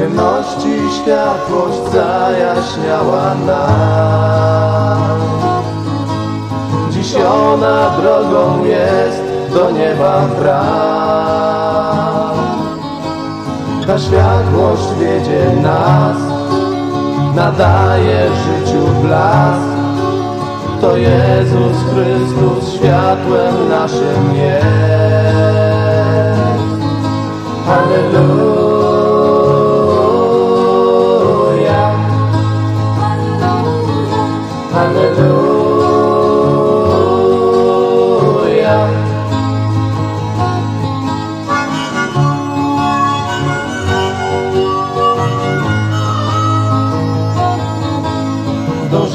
wieczności światłość zajaśniała nam. Dziś ona drogą jest do nieba bram. Ta światłość wiedzie nas, nadaje życiu blask. To Jezus Chrystus światłem naszym jest.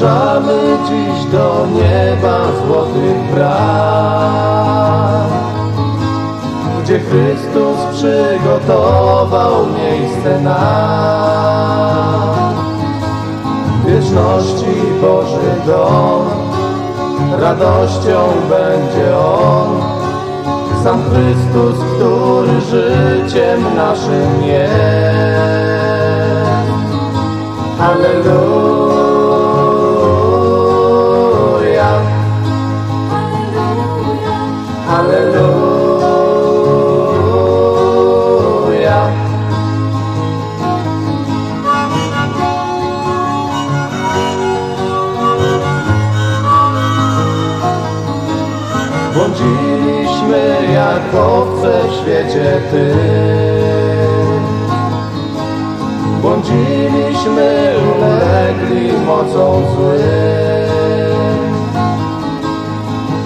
Dążamy dziś do nieba złotych bram, gdzie Chrystus przygotował miejsce nam. W wieczności Boży dom, radością będzie On, sam Chrystus, który życiem naszym jest. Halleluja, Błądziliśmy jak owce w świecie tym. Błądziliśmy, ulegli mocą złym.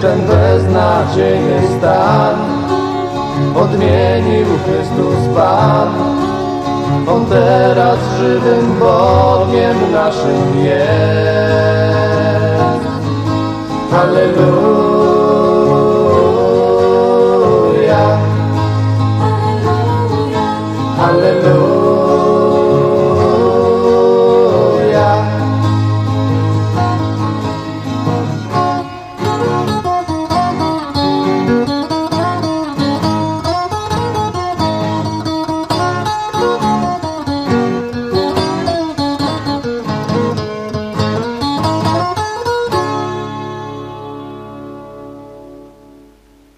Ten beznadziejny stan odmienił Chrystus Pan. On teraz żywym Bogiem naszym jest. Halleluja. Hallelujah.